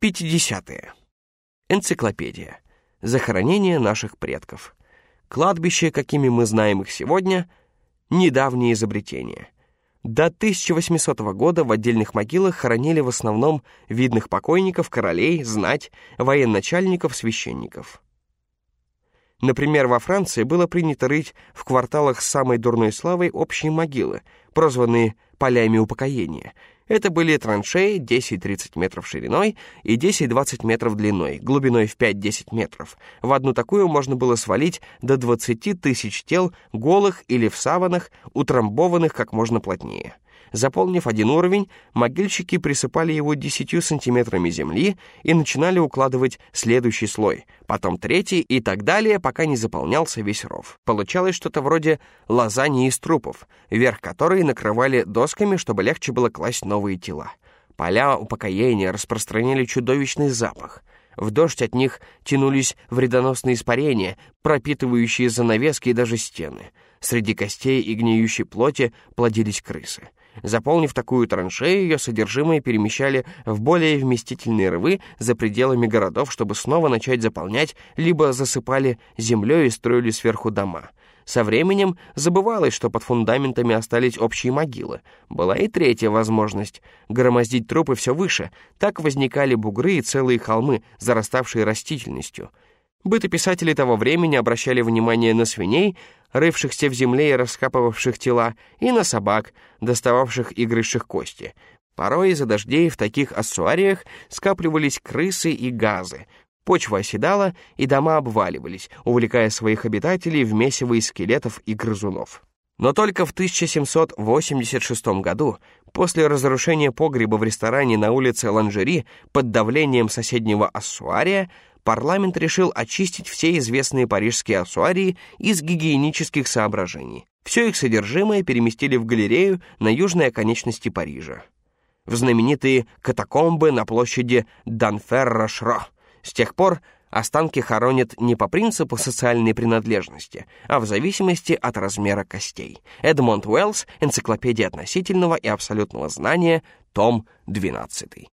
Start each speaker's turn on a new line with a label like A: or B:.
A: 50. Энциклопедия. Захоронение наших предков. Кладбище, какими мы знаем их сегодня, недавнее изобретение. До 1800 года в отдельных могилах хоронили в основном видных покойников, королей, знать, военачальников, священников. Например, во Франции было принято рыть в кварталах с самой дурной славой общие могилы, прозванные «полями упокоения», это были траншеи 10-30 метров шириной и 10-20 метров длиной, глубиной в 5-10 метров. В одну такую можно было свалить до 20 тысяч тел, голых или в саванах, утрамбованных как можно плотнее. Заполнив один уровень, могильщики присыпали его 10 сантиметрами земли и начинали укладывать следующий слой, потом третий и так далее, пока не заполнялся весь ров. Получалось что-то вроде лазаньи из трупов, верх которой накрывали досками, чтобы легче было класть новые тела. Поля упокоения распространяли чудовищный запах. В дождь от них тянулись вредоносные испарения, пропитывающие занавески и даже стены. Среди костей и гниющей плоти плодились крысы. Заполнив такую траншею, ее содержимое перемещали в более вместительные рвы за пределами городов, чтобы снова начать заполнять, либо засыпали землей и строили сверху дома. Со временем забывалось, что под фундаментами остались общие могилы. Была и третья возможность — громоздить трупы все выше. Так возникали бугры и целые холмы, зараставшие растительностью — Бытописатели того времени обращали внимание на свиней, рывшихся в земле и раскапывавших тела, и на собак, достававших и грызших кости. Порой из-за дождей в таких ассуариях скапливались крысы и газы. Почва оседала, и дома обваливались, увлекая своих обитателей в месиво из скелетов и грызунов. Но только в 1786 году, после разрушения погреба в ресторане на улице Ланжери под давлением соседнего ассуария, парламент решил очистить все известные парижские ассуарии из гигиенических соображений. Все их содержимое переместили в галерею на южной оконечности Парижа. В знаменитые катакомбы на площади Данфер-Рошро. С тех пор останки хоронят не по принципу социальной принадлежности, а в зависимости от размера костей. Эдмонд Уэллс, Энциклопедия относительного и абсолютного знания, том 12.